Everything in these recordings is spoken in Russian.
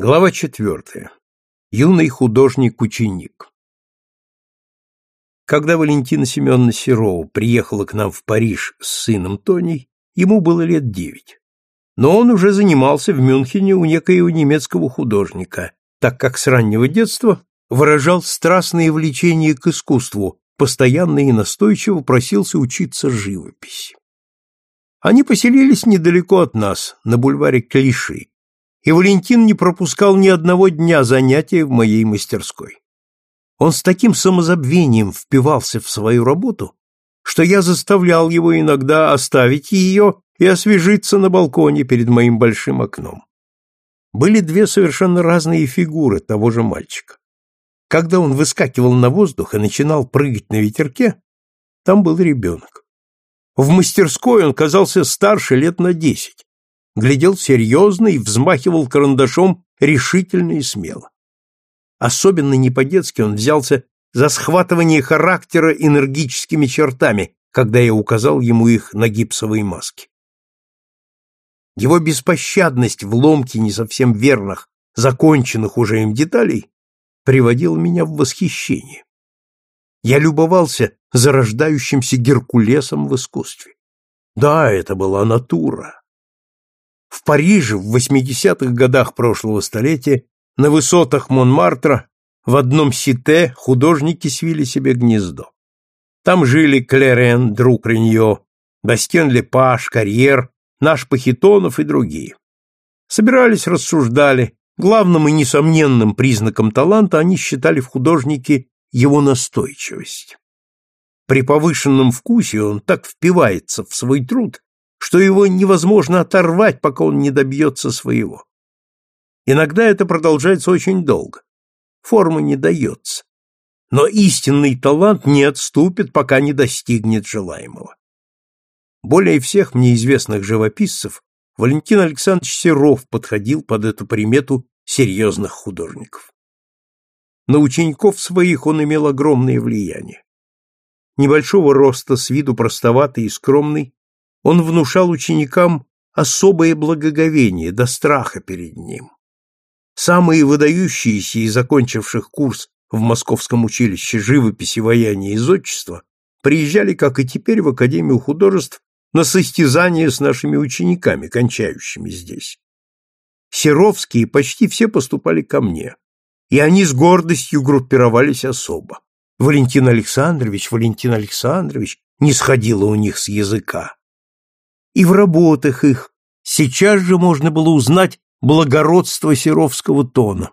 Глава четвертая. Юный художник-ученик. Когда Валентина Семеновна Серова приехала к нам в Париж с сыном Тоней, ему было лет девять. Но он уже занимался в Мюнхене у некоего немецкого художника, так как с раннего детства выражал страстное влечение к искусству, постоянно и настойчиво просился учиться живописи. Они поселились недалеко от нас, на бульваре Клиши, и Валентин не пропускал ни одного дня занятия в моей мастерской. Он с таким самозабвением впивался в свою работу, что я заставлял его иногда оставить ее и освежиться на балконе перед моим большим окном. Были две совершенно разные фигуры того же мальчика. Когда он выскакивал на воздух и начинал прыгать на ветерке, там был ребенок. В мастерской он казался старше лет на десять, глядел серьезно и взмахивал карандашом решительно и смело. Особенно не по-детски он взялся за схватывание характера энергическими чертами, когда я указал ему их на гипсовой маске. Его беспощадность в ломке не совсем верных, законченных уже им деталей приводила меня в восхищение. Я любовался зарождающимся Геркулесом в искусстве. Да, это была натура, в Париже в 80-х годах прошлого столетия на высотах Монмартра в одном сите художники свили себе гнездо. Там жили Клерен, друг Реньо, Бастен Лепаш, Карьер, наш Пахитонов и другие. Собирались, рассуждали. Главным и несомненным признаком таланта они считали в художнике его настойчивость. При повышенном вкусе он так впивается в свой труд, что его невозможно оторвать, пока он не добьется своего. Иногда это продолжается очень долго. Форма не дается. Но истинный талант не отступит, пока не достигнет желаемого. Более всех мне известных живописцев Валентин Александрович Серов подходил под эту примету серьезных художников. На учеников своих он имел огромное влияние. Небольшого роста, с виду простоватый и скромный, он внушал ученикам особое благоговение до страха перед ним. Самые выдающиеся из закончивших курс в Московском училище живописи, ваяния и зодчества приезжали, как и теперь, в Академию художеств на состязания с нашими учениками, кончающими здесь. Серовские почти все поступали ко мне, и они с гордостью группировались особо. Валентин Александрович, Валентин Александрович не сходило у них с языка и в работах их сейчас же можно было узнать благородство серовского тона,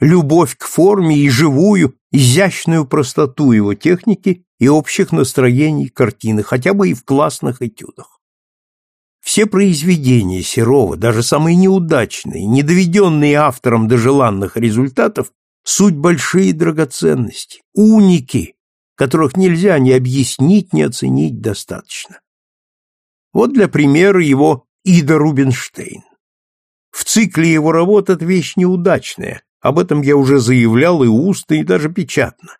любовь к форме и живую, изящную простоту его техники и общих настроений картины, хотя бы и в классных этюдах. Все произведения Серова, даже самые неудачные, не доведенные автором до желанных результатов, суть большие драгоценности, уники, которых нельзя ни объяснить, ни оценить достаточно. Вот для примера его Ида Рубинштейн. В цикле его работ эта вещь неудачная, об этом я уже заявлял и устно, и даже печатно.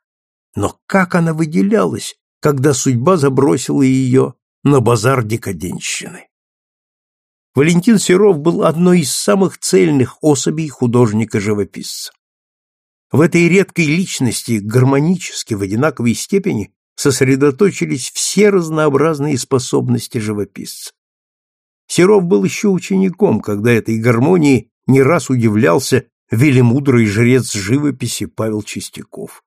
Но как она выделялась, когда судьба забросила ее на базар декаденщины? Валентин Серов был одной из самых цельных особей художника-живописца. В этой редкой личности гармонически в одинаковой степени сосредоточились все разнообразные способности живописца. Серов был еще учеником, когда этой гармонии не раз удивлялся велемудрый жрец живописи Павел Чистяков.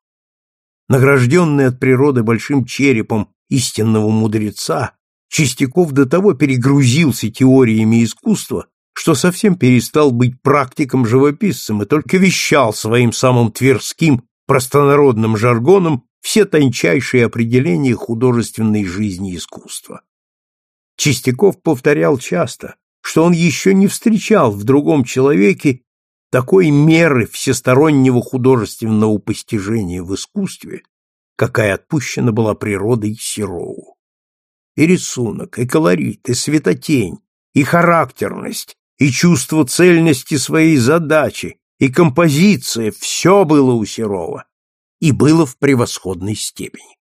Награжденный от природы большим черепом истинного мудреца, Чистяков до того перегрузился теориями искусства, что совсем перестал быть практиком-живописцем и только вещал своим самым тверским простонародным жаргоном все тончайшие определения художественной жизни искусства. Чистяков повторял часто, что он еще не встречал в другом человеке такой меры всестороннего художественного постижения в искусстве, какая отпущена была природой Серову. И рисунок, и колорит, и светотень, и характерность, и чувство цельности своей задачи, и композиция — все было у Серова, и было в превосходной степени.